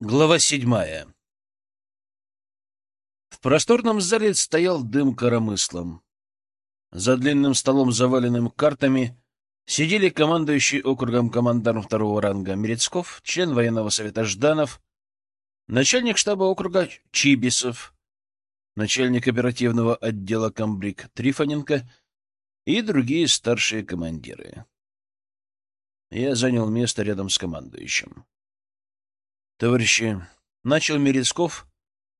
Глава седьмая В просторном зале стоял дым коромыслом. За длинным столом, заваленным картами, сидели командующий округом командарм второго ранга Мерецков, член военного совета Жданов, начальник штаба округа Чибисов, начальник оперативного отдела комбриг Трифоненко и другие старшие командиры. Я занял место рядом с командующим. Товарищи, начал Мерецков,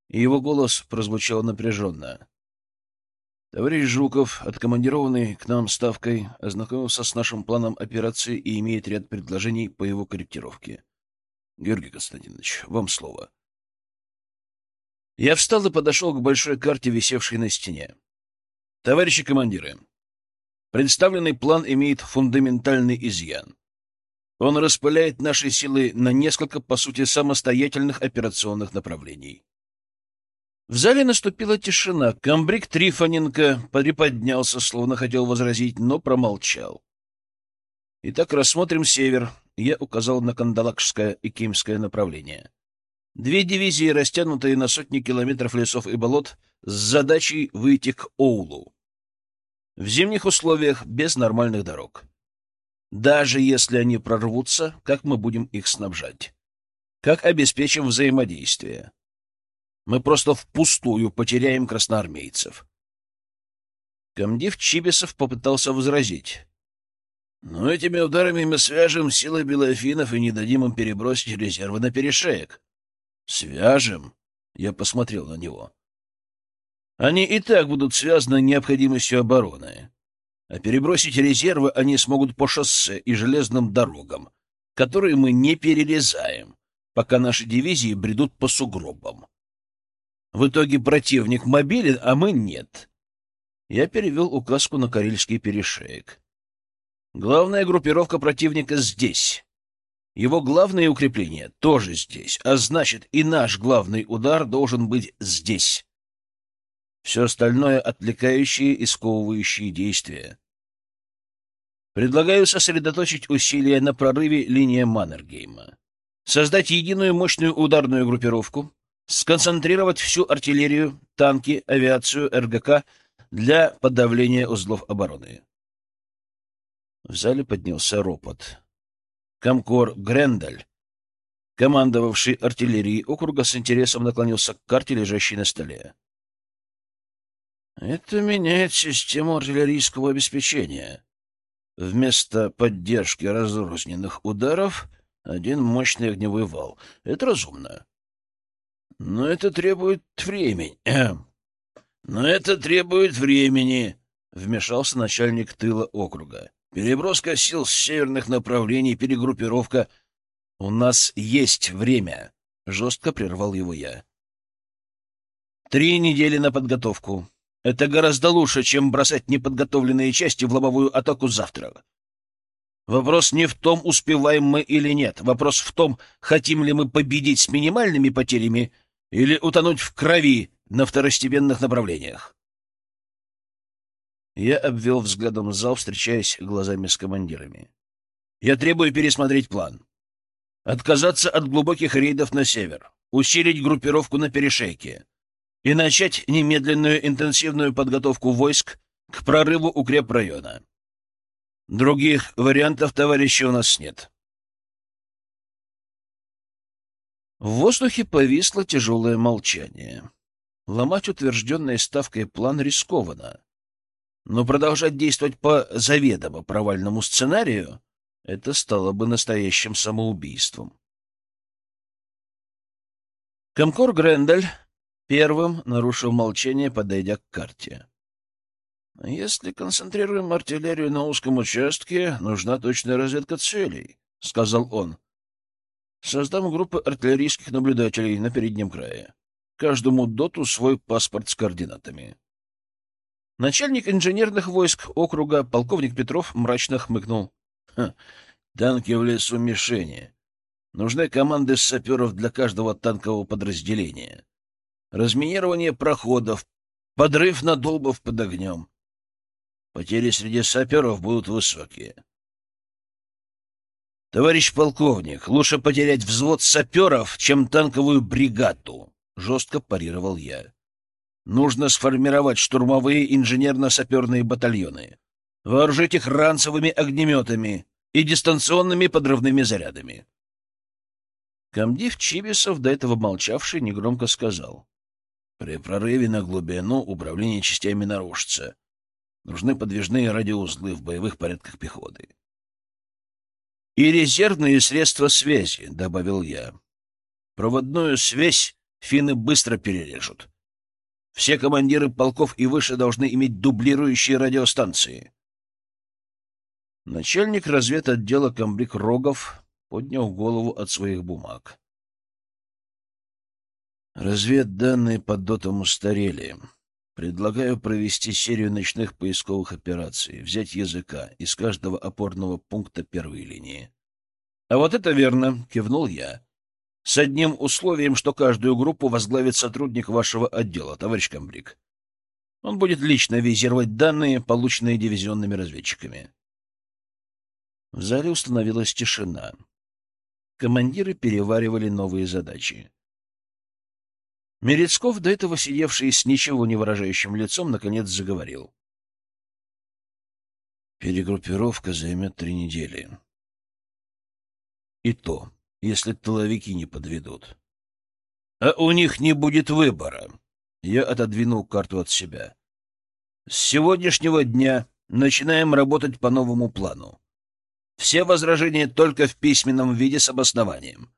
и его голос прозвучал напряженно. Товарищ Жуков, откомандированный к нам ставкой, ознакомился с нашим планом операции и имеет ряд предложений по его корректировке. Георгий Константинович, вам слово. Я встал и подошел к большой карте, висевшей на стене. Товарищи командиры, представленный план имеет фундаментальный изъян. Он распыляет наши силы на несколько, по сути, самостоятельных операционных направлений. В зале наступила тишина. Камбрик Трифоненко приподнялся, словно хотел возразить, но промолчал. Итак, рассмотрим север. Я указал на Кандалакшское и Кимское направление. Две дивизии, растянутые на сотни километров лесов и болот, с задачей выйти к Оулу. В зимних условиях без нормальных дорог. Даже если они прорвутся, как мы будем их снабжать? Как обеспечим взаимодействие? Мы просто впустую потеряем красноармейцев. Комдив Чибисов попытался возразить. Но этими ударами мы свяжем силы белофинов и не дадим им перебросить резервы на перешеек. Свяжем? Я посмотрел на него. Они и так будут связаны необходимостью обороны а перебросить резервы они смогут по шоссе и железным дорогам, которые мы не перерезаем, пока наши дивизии бредут по сугробам. В итоге противник мобилен, а мы нет. Я перевел указку на Карельский перешеек. Главная группировка противника здесь. Его главные укрепления тоже здесь, а значит и наш главный удар должен быть здесь. Все остальное — отвлекающие и сковывающие действия. Предлагаю сосредоточить усилия на прорыве линии Маннергейма, создать единую мощную ударную группировку, сконцентрировать всю артиллерию, танки, авиацию, РГК для подавления узлов обороны. В зале поднялся ропот. Комкор Грендель, командовавший артиллерией округа, с интересом наклонился к карте, лежащей на столе. Это меняет систему артиллерийского обеспечения. Вместо поддержки разрозненных ударов один мощный огневой вал. Это разумно. Но это требует времени. Но это требует времени, вмешался начальник тыла округа. Переброска сил с северных направлений, перегруппировка. У нас есть время, жестко прервал его я. Три недели на подготовку. Это гораздо лучше, чем бросать неподготовленные части в лобовую атаку завтра. Вопрос не в том, успеваем мы или нет. Вопрос в том, хотим ли мы победить с минимальными потерями или утонуть в крови на второстепенных направлениях. Я обвел взглядом зал, встречаясь глазами с командирами. Я требую пересмотреть план. Отказаться от глубоких рейдов на север, усилить группировку на перешейке, и начать немедленную интенсивную подготовку войск к прорыву укрепрайона. Других вариантов, товарищи, у нас нет. В воздухе повисло тяжелое молчание. Ломать утвержденной ставкой план рискованно. Но продолжать действовать по заведомо провальному сценарию — это стало бы настоящим самоубийством. Комкор Грендель Первым нарушил молчание, подойдя к карте. «Если концентрируем артиллерию на узком участке, нужна точная разведка целей», — сказал он. «Создам группы артиллерийских наблюдателей на переднем крае. Каждому доту свой паспорт с координатами». Начальник инженерных войск округа, полковник Петров, мрачно хмыкнул. «Танки в лесу мишени. Нужны команды саперов для каждого танкового подразделения разминирование проходов, подрыв надолбов под огнем. Потери среди саперов будут высокие. «Товарищ полковник, лучше потерять взвод саперов, чем танковую бригаду», — жестко парировал я. «Нужно сформировать штурмовые инженерно-саперные батальоны, вооружить их ранцевыми огнеметами и дистанционными подрывными зарядами». Комдив Чибисов, до этого молчавший, негромко сказал. «При прорыве на глубину управление частями нарушится. Нужны подвижные радиоузлы в боевых порядках пехоты. «И резервные средства связи», — добавил я. «Проводную связь финны быстро перережут. Все командиры полков и выше должны иметь дублирующие радиостанции». Начальник разведотдела комбриг Рогов поднял голову от своих бумаг. Разведданные под дотом устарели. Предлагаю провести серию ночных поисковых операций, взять языка из каждого опорного пункта первой линии. — А вот это верно, — кивнул я. — С одним условием, что каждую группу возглавит сотрудник вашего отдела, товарищ комбриг. Он будет лично визировать данные, полученные дивизионными разведчиками. В зале установилась тишина. Командиры переваривали новые задачи. Мерецков, до этого сидевший с ничего не выражающим лицом, наконец заговорил. Перегруппировка займет три недели. И то, если тыловики не подведут. А у них не будет выбора. Я отодвинул карту от себя. С сегодняшнего дня начинаем работать по новому плану. Все возражения только в письменном виде с обоснованием.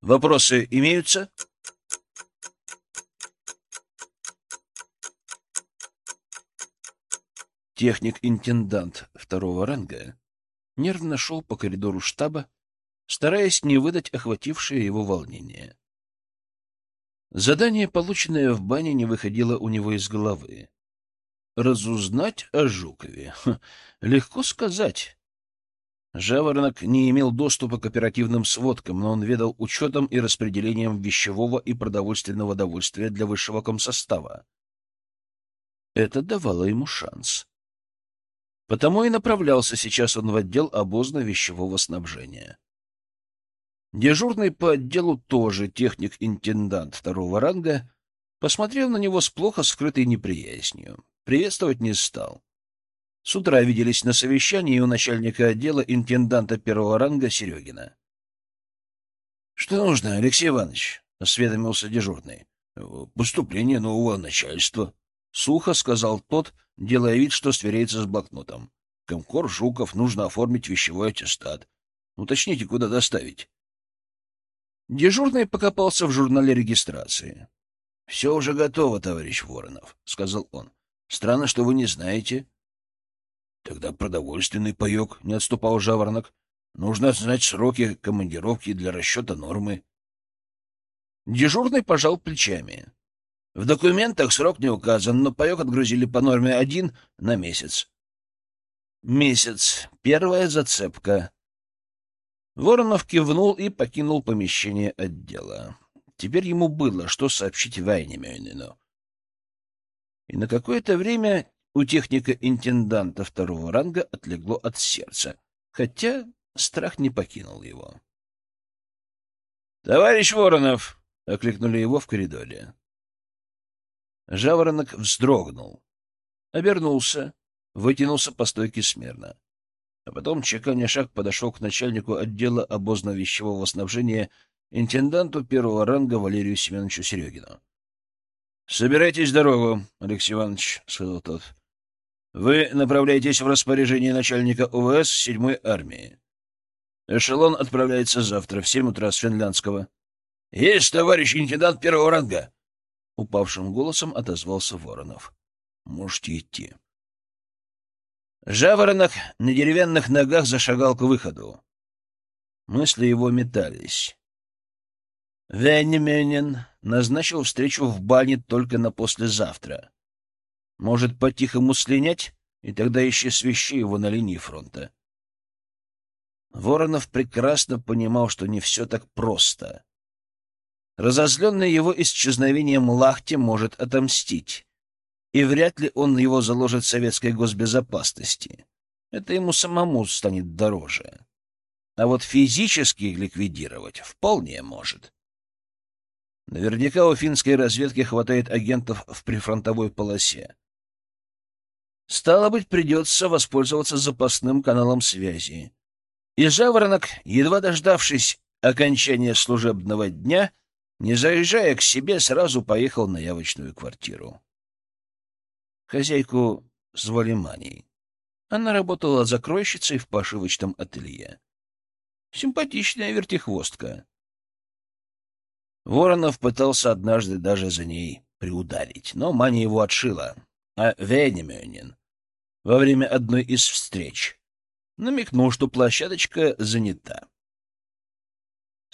Вопросы имеются? — Техник-интендант второго ранга нервно шел по коридору штаба, стараясь не выдать охватившее его волнение. Задание, полученное в бане, не выходило у него из головы. Разузнать о Жукове. Ха, легко сказать. Жаворонок не имел доступа к оперативным сводкам, но он ведал учетом и распределением вещевого и продовольственного довольствия для высшего комсостава. Это давало ему шанс. Потому и направлялся сейчас он в отдел обозно-вещевого снабжения. Дежурный по отделу тоже техник-интендант второго ранга посмотрел на него с плохо скрытой неприязнью. Приветствовать не стал. С утра виделись на совещании у начальника отдела интенданта первого ранга Серегина. — Что нужно, Алексей Иванович? — осведомился дежурный. — Поступление нового начальства. — сухо сказал тот, делая вид, что сверяется с блокнотом. Комкор Жуков, нужно оформить вещевой аттестат. Уточните, куда доставить. Дежурный покопался в журнале регистрации. — Все уже готово, товарищ Воронов, — сказал он. — Странно, что вы не знаете. — Тогда продовольственный паек, — не отступал Жаворонок. — Нужно знать сроки командировки для расчета нормы. Дежурный пожал плечами. В документах срок не указан, но паек отгрузили по норме один на месяц. Месяц. Первая зацепка. Воронов кивнул и покинул помещение отдела. Теперь ему было, что сообщить Вайнемёнину. И на какое-то время у техника-интенданта второго ранга отлегло от сердца, хотя страх не покинул его. — Товарищ Воронов! — окликнули его в коридоре. Жаворонок вздрогнул, обернулся, вытянулся по стойке смирно. А потом, чеканя шаг, подошел к начальнику отдела обозно-вещевого снабжения, интенданту первого ранга Валерию Семеновичу Серегину. — Собирайтесь в дорогу, Алексей Иванович, — сказал тот. — Вы направляетесь в распоряжение начальника УВС седьмой армии. Эшелон отправляется завтра в семь утра с Финляндского. — Есть, товарищ интендант первого ранга! — упавшим голосом отозвался Воронов. — Можете идти. Жаворонок на деревянных ногах зашагал к выходу. Мысли его метались. Венеменен назначил встречу в бане только на послезавтра. Может, по-тихому слинять, и тогда ищи свищи его на линии фронта. Воронов прекрасно понимал, что не все так просто. Разозленный его исчезновением Лахти может отомстить. И вряд ли он его заложит советской госбезопасности. Это ему самому станет дороже. а вот физически ликвидировать вполне может. Наверняка у финской разведки хватает агентов в прифронтовой полосе. Стало быть, придется воспользоваться запасным каналом связи. И Жаворонок, едва дождавшись окончания служебного дня, не заезжая к себе, сразу поехал на явочную квартиру. Хозяйку звали Маней. Она работала закройщицей в пошивочном ателье. Симпатичная вертихвостка. Воронов пытался однажды даже за ней приударить, но Маня его отшила. А Венемёнин во время одной из встреч намекнул, что площадочка занята.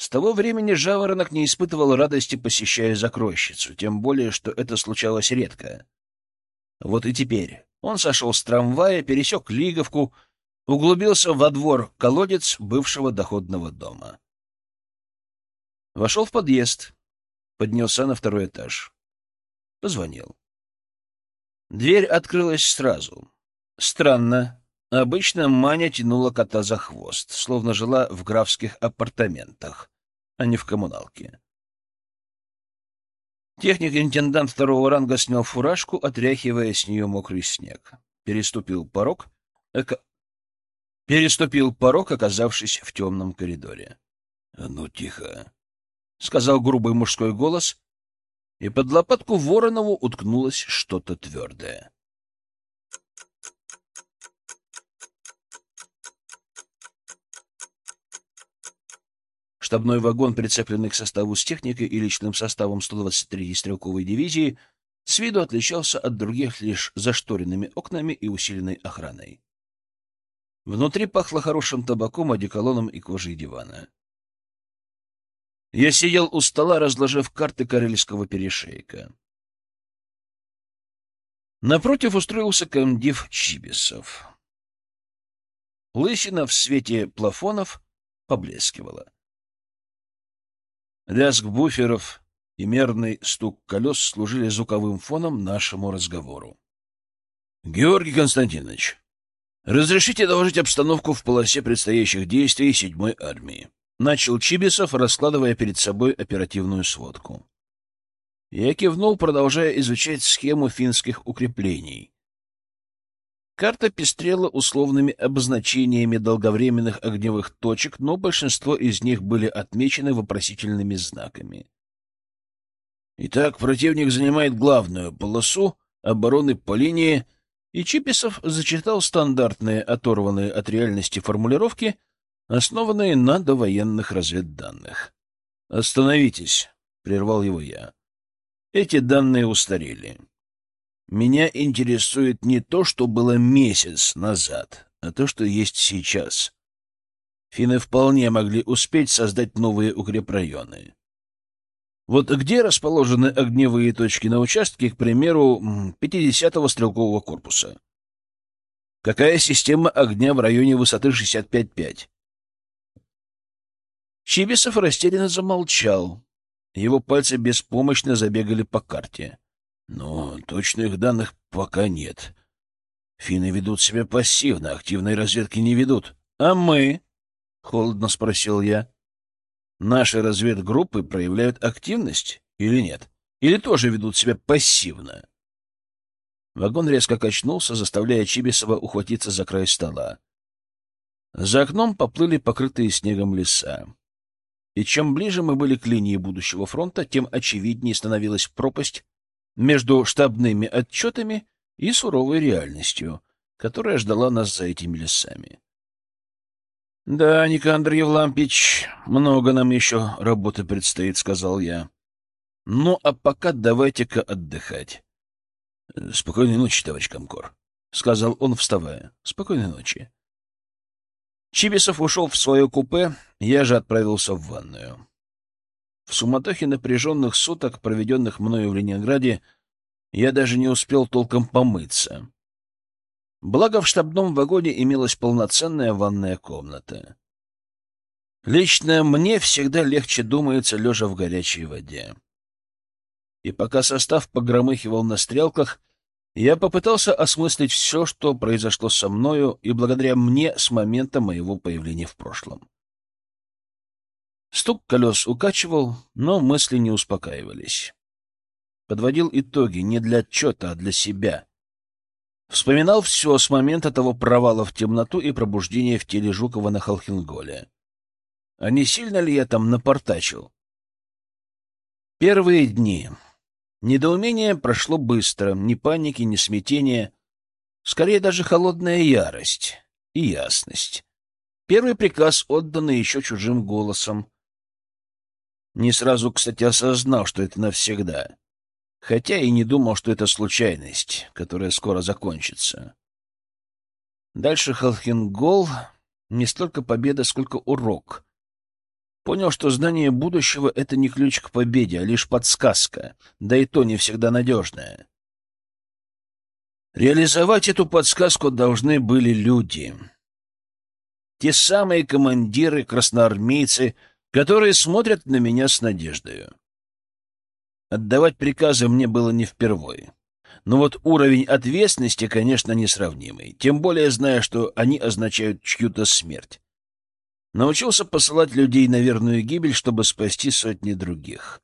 С того времени Жаворонок не испытывал радости, посещая закройщицу, тем более, что это случалось редко. Вот и теперь он сошел с трамвая, пересек Лиговку, углубился во двор колодец бывшего доходного дома. Вошел в подъезд, поднялся на второй этаж. Позвонил. Дверь открылась сразу. Странно. Обычно Маня тянула кота за хвост, словно жила в графских апартаментах, а не в коммуналке. Техник-интендант второго ранга снял фуражку, отряхивая с нее мокрый снег. Переступил порог, эко... переступил порог, оказавшись в темном коридоре. — Ну, тихо, — сказал грубый мужской голос, и под лопатку Воронову уткнулось что-то твердое. Штабной вагон, прицепленный к составу с техникой и личным составом 123-й стрелковой дивизии, с виду отличался от других лишь зашторенными окнами и усиленной охраной. Внутри пахло хорошим табаком, одеколоном и кожей дивана. Я сидел у стола, разложив карты Карельского перешейка. Напротив устроился комдив Чибисов. Лысина в свете плафонов поблескивала. Лязг буферов и мерный стук колес служили звуковым фоном нашему разговору. — Георгий Константинович, разрешите доложить обстановку в полосе предстоящих действий седьмой армии. Начал Чибисов, раскладывая перед собой оперативную сводку. Я кивнул, продолжая изучать схему финских укреплений. Карта пестрела условными обозначениями долговременных огневых точек, но большинство из них были отмечены вопросительными знаками. Итак, противник занимает главную полосу обороны по линии, и Чиписов зачитал стандартные, оторванные от реальности формулировки — основанные на довоенных разведданных. «Остановитесь», — прервал его я. «Эти данные устарели. Меня интересует не то, что было месяц назад, а то, что есть сейчас. Финны вполне могли успеть создать новые укрепрайоны. Вот где расположены огневые точки на участке, к примеру, 50-го стрелкового корпуса? Какая система огня в районе высоты 65-5? Чибисов растерянно замолчал. Его пальцы беспомощно забегали по карте. Но точных данных пока нет. Финны ведут себя пассивно, активной разведки не ведут. А мы? — холодно спросил я. Наши разведгруппы проявляют активность или нет? Или тоже ведут себя пассивно? Вагон резко качнулся, заставляя Чибисова ухватиться за край стола. За окном поплыли покрытые снегом леса. И чем ближе мы были к линии будущего фронта, тем очевиднее становилась пропасть между штабными отчетами и суровой реальностью, которая ждала нас за этими лесами. — Да, Никандр Евлампич, много нам еще работы предстоит, — сказал я. — Ну, а пока давайте-ка отдыхать. — Спокойной ночи, товарищ Комкор, — сказал он, вставая. — Спокойной ночи. Чибисов ушел в свое купе, я же отправился в ванную. В суматохе напряженных суток, проведенных мною в Ленинграде, я даже не успел толком помыться. Благо в штабном вагоне имелась полноценная ванная комната. Лично мне всегда легче думается, лежа в горячей воде. И пока состав погромыхивал на стрелках, я попытался осмыслить все, что произошло со мною и благодаря мне с момента моего появления в прошлом. Стук колес укачивал, но мысли не успокаивались. Подводил итоги не для отчета, а для себя. Вспоминал все с момента того провала в темноту и пробуждения в теле Жукова на Холхенголе. А не сильно ли я там напортачил? Первые дни. Недоумение прошло быстро, ни паники, ни смятения, скорее даже холодная ярость и ясность. Первый приказ отданный еще чужим голосом. Не сразу, кстати, осознал, что это навсегда хотя и не думал, что это случайность, которая скоро закончится. Дальше Халхингол не столько победа, сколько урок. Понял, что знание будущего — это не ключ к победе, а лишь подсказка, да и то не всегда надежная. Реализовать эту подсказку должны были люди. Те самые командиры, красноармейцы, которые смотрят на меня с надеждою. Отдавать приказы мне было не впервой. Но вот уровень ответственности, конечно, несравнимый, тем более зная, что они означают чью-то смерть. Научился посылать людей на верную гибель, чтобы спасти сотни других.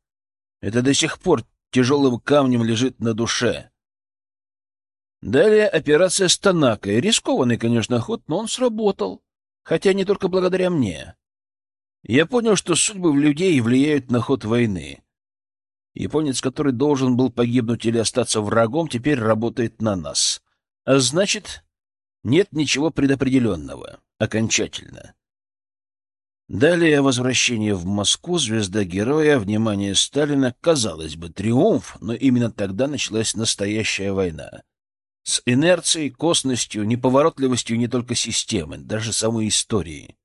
Это до сих пор тяжелым камнем лежит на душе. Далее операция с Танакой. Рискованный, конечно, ход, но он сработал. Хотя не только благодаря мне. Я понял, что судьбы людей влияют на ход войны. Японец, который должен был погибнуть или остаться врагом, теперь работает на нас. А значит, нет ничего предопределенного. Окончательно. Далее возвращение в Москву, звезда героя, внимание Сталина, казалось бы, триумф, но именно тогда началась настоящая война. С инерцией, косностью, неповоротливостью не только системы, даже самой истории.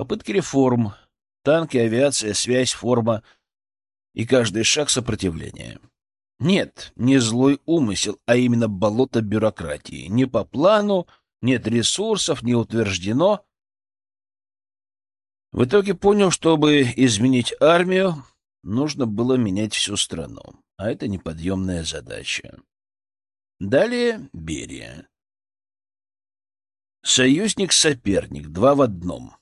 Попытки реформ, танки, авиация, связь, форма — и каждый шаг сопротивления. Нет, не злой умысел, а именно болото бюрократии. Не по плану, нет ресурсов, не утверждено. В итоге понял, чтобы изменить армию, нужно было менять всю страну, а это неподъемная задача. Далее Берия. Союзник-соперник, два в одном.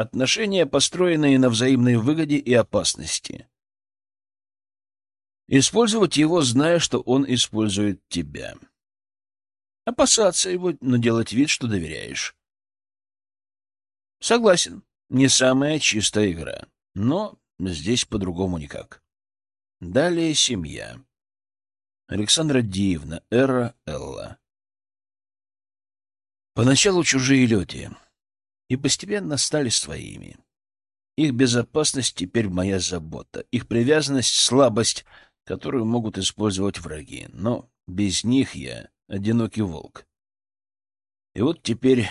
Отношения, построенные на взаимной выгоде и опасности. Использовать его, зная, что он использует тебя. Опасаться его, но делать вид, что доверяешь. Согласен, не самая чистая игра, но здесь по-другому никак. Далее семья. Александра Диевна, Эра Элла. Поначалу чужие люди, и постепенно стали своими. Их безопасность теперь моя забота, их привязанность — слабость — которую могут использовать враги, но без них я одинокий волк. И вот теперь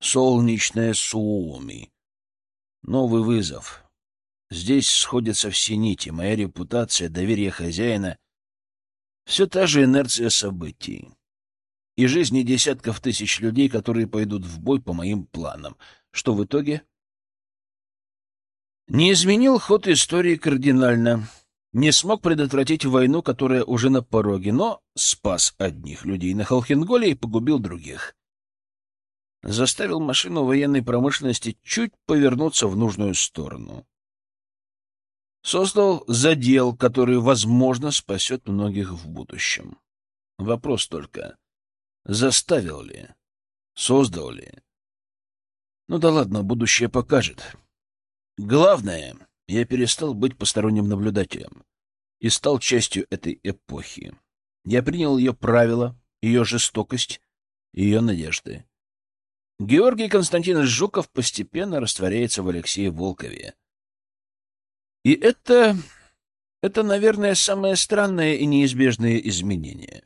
солнечная Суоми. Новый вызов. Здесь сходятся все нити, моя репутация, доверие хозяина. Все та же инерция событий. И жизни десятков тысяч людей, которые пойдут в бой по моим планам. Что в итоге? Не изменил ход истории кардинально не смог предотвратить войну, которая уже на пороге, но спас одних людей на Холхенголе и погубил других. Заставил машину военной промышленности чуть повернуться в нужную сторону. Создал задел, который, возможно, спасет многих в будущем. Вопрос только, заставил ли, создал ли? Ну да ладно, будущее покажет. Главное, я перестал быть посторонним наблюдателем и стал частью этой эпохи. Я принял ее правила, ее жестокость, ее надежды. Георгий Константинович Жуков постепенно растворяется в Алексее Волкове. И это... это, наверное, самое странное и неизбежное изменение.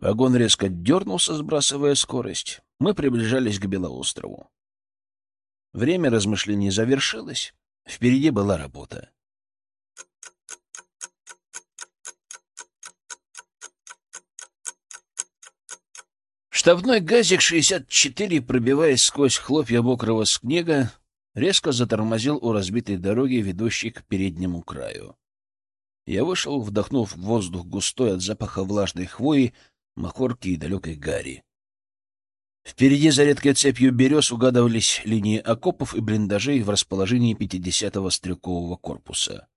Вагон резко дернулся, сбрасывая скорость. Мы приближались к Белоострову. Время размышлений завершилось. Впереди была работа. Штабной газик-64, пробиваясь сквозь хлопья мокрого снега, резко затормозил у разбитой дороги, ведущей к переднему краю. Я вышел, вдохнув воздух густой от запаха влажной хвои, махорки и далекой гари. Впереди за редкой цепью берез угадывались линии окопов и блиндажей в расположении 50-го стрелкового корпуса.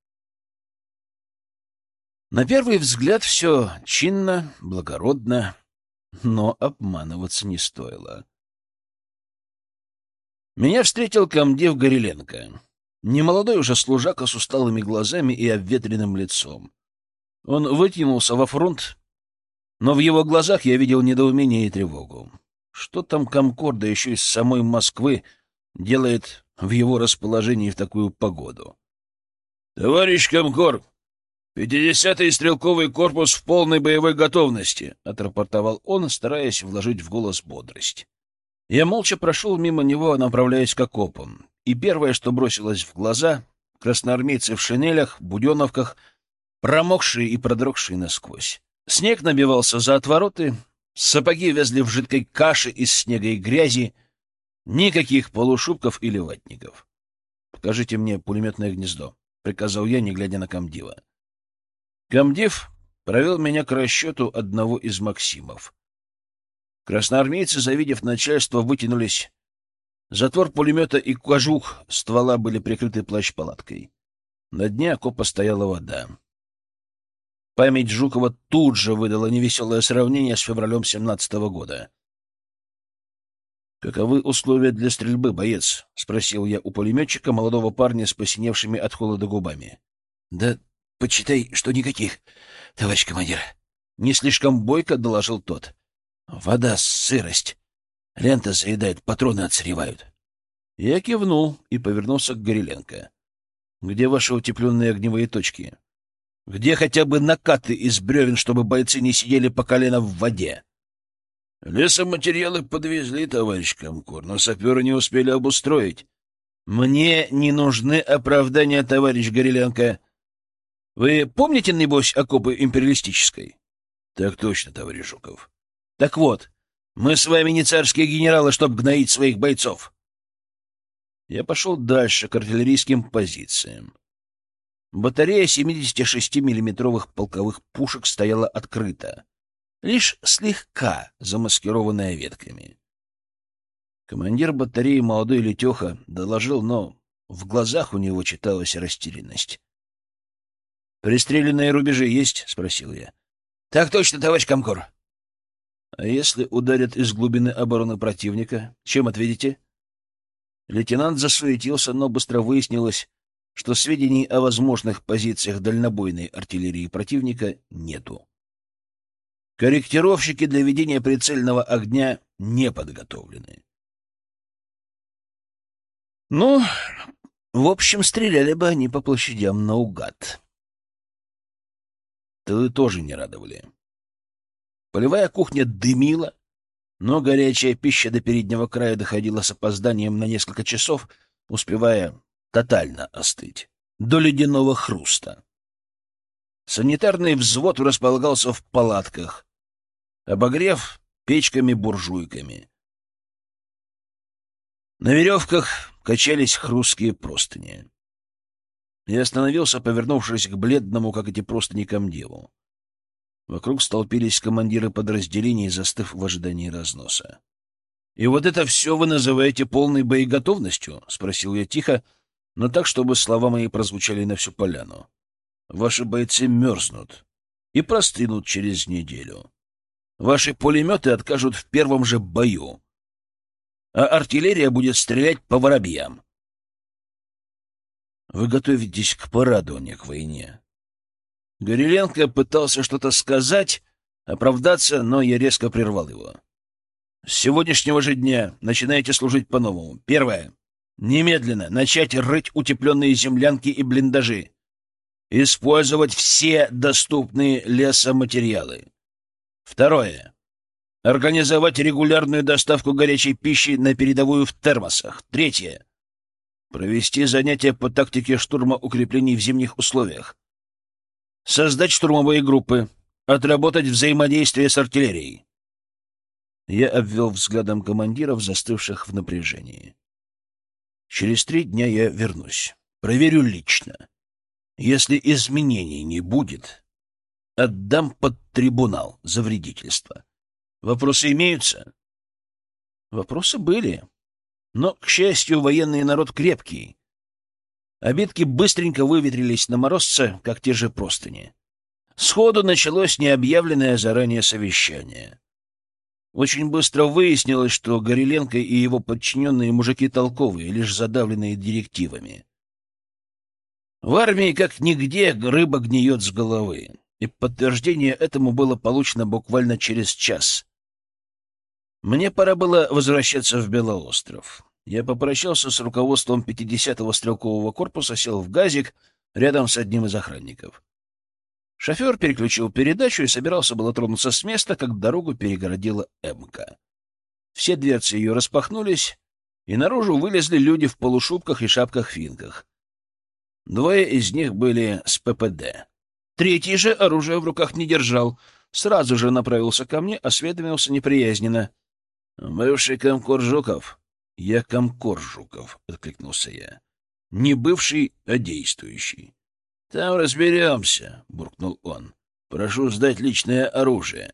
На первый взгляд все чинно, благородно, но обманываться не стоило. Меня встретил комдив Гореленко. Немолодой уже служака с усталыми глазами и обветренным лицом. Он вытянулся во фронт, но в его глазах я видел недоумение и тревогу. Что там Комкор, да еще из самой Москвы, делает в его расположении в такую погоду? — Товарищ Комкор, пятидесятый стрелковый корпус в полной боевой готовности, — отрапортовал он, стараясь вложить в голос бодрость. Я молча прошел мимо него, направляясь к окопам, и первое, что бросилось в глаза — красноармейцы в шинелях, буденовках, промокшие и продрогшие насквозь. Снег набивался за отвороты, Сапоги везли в жидкой каше из снега и грязи. Никаких полушубков или ватников. «Покажите мне пулеметное гнездо», — приказал я, не глядя на комдива. Комдив провел меня к расчету одного из Максимов. Красноармейцы, завидев начальство, вытянулись. Затвор пулемета и кожух ствола были прикрыты плащ-палаткой. На дне окопа стояла вода. Память Жукова тут же выдала невеселое сравнение с февралем семнадцатого года. «Каковы условия для стрельбы, боец?» — спросил я у пулеметчика, молодого парня с посиневшими от холода губами. «Да почитай, что никаких, товарищ командир». Не слишком бойко доложил тот. «Вода, сырость. Лента заедает, патроны отсыревают». Я кивнул и повернулся к Гореленко. «Где ваши утепленные огневые точки?» Где хотя бы накаты из бревен, чтобы бойцы не сидели по колено в воде? Лесоматериалы подвезли, товарищ Комкор, но саперы не успели обустроить. Мне не нужны оправдания, товарищ Гореленко. Вы помните, небось, окопы империалистической? Так точно, товарищ Жуков. Так вот, мы с вами не царские генералы, чтобы гноить своих бойцов. Я пошел дальше, к артиллерийским позициям. Батарея 76-миллиметровых полковых пушек стояла открыта, лишь слегка замаскированная ветками. Командир батареи, молодой Летеха, доложил, но в глазах у него читалась растерянность. «Пристреленные рубежи есть?» — спросил я. «Так точно, товарищ Комкор». «А если ударят из глубины обороны противника, чем ответите?» Лейтенант засуетился, но быстро выяснилось, что сведений о возможных позициях дальнобойной артиллерии противника нету. Корректировщики для ведения прицельного огня не подготовлены. Ну, в общем, стреляли бы они по площадям наугад. Тылы тоже не радовали. Полевая кухня дымила, но горячая пища до переднего края доходила с опозданием на несколько часов, успевая тотально остыть, до ледяного хруста. Санитарный взвод располагался в палатках, обогрев печками-буржуйками. На веревках качались хрусткие простыни. Я остановился, повернувшись к бледному, как эти простыни, комдеву. Вокруг столпились командиры подразделений, застыв в ожидании разноса. — И вот это все вы называете полной боеготовностью? — спросил я тихо, но так, чтобы слова мои прозвучали на всю поляну. Ваши бойцы мерзнут и простынут через неделю. Ваши пулеметы откажут в первом же бою, а артиллерия будет стрелять по воробьям. Вы готовитесь к параду, а не к войне. Гореленко пытался что-то сказать, оправдаться, но я резко прервал его. С сегодняшнего же дня начинаете служить по-новому. Первое. Немедленно начать рыть утепленные землянки и блиндажи. Использовать все доступные лесоматериалы. Второе. Организовать регулярную доставку горячей пищи на передовую в термосах. Третье. Провести занятия по тактике штурма укреплений в зимних условиях. Создать штурмовые группы. Отработать взаимодействие с артиллерией. Я обвел взглядом командиров, застывших в напряжении. Через три дня я вернусь. Проверю лично. Если изменений не будет, отдам под трибунал за вредительство. Вопросы имеются? Вопросы были. Но, к счастью, военный народ крепкий. Обидки быстренько выветрились на морозце, как те же простыни. Сходу началось необъявленное заранее совещание. Очень быстро выяснилось, что Гореленко и его подчиненные мужики толковые, лишь задавленные директивами. В армии, как нигде, рыба гниет с головы, и подтверждение этому было получено буквально через час. Мне пора было возвращаться в Белоостров. Я попрощался с руководством 50-го стрелкового корпуса, сел в газик рядом с одним из охранников. Шофер переключил передачу и собирался было тронуться с места, как дорогу перегородила МК. Все дверцы ее распахнулись, и наружу вылезли люди в полушубках и шапках-финках. Двое из них были с ППД. Третий же оружие в руках не держал. Сразу же направился ко мне, осведомился неприязненно. — Бывший комкор Жуков? — Я комкор Жуков, — откликнулся я. — Не бывший, а действующий. — Там разберемся, — буркнул он. — Прошу сдать личное оружие.